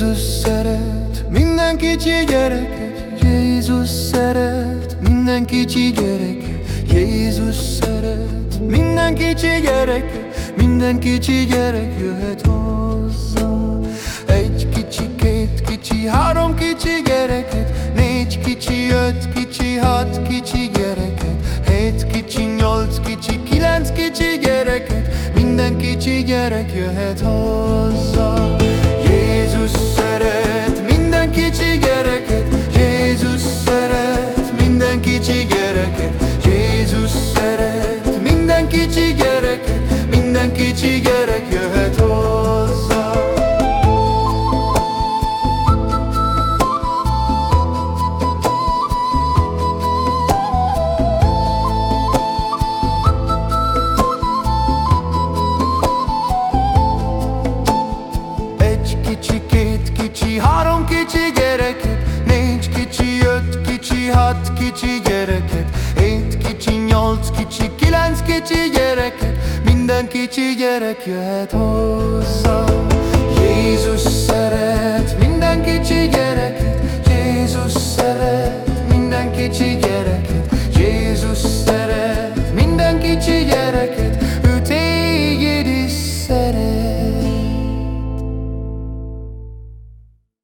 Jézus szeret. Minden kicsi gyereket Jézus szeret. Minden kicsi gyereket Jézus szeret. Minden kicsi gyereket Minden kicsi gyerek jöhet hozzá. Egy kicsi, két kicsi, három kicsi gyereket Négy kicsi, öt kicsi, hat kicsi gyereket Hét kicsi, nyolc kicsi, kilenc kicsi gyereket Minden kicsi gyerek jöhet hozzá 시계를 교해뒀어 Etkiçi kitkiçi harum kiçi gereket Neç kiçi yöt kiçi hat kiçi gereket Eğit kiçin yolt kiçi kilens kiçi gereket Minden kicsi gyerek jöhet hozzá. Jézus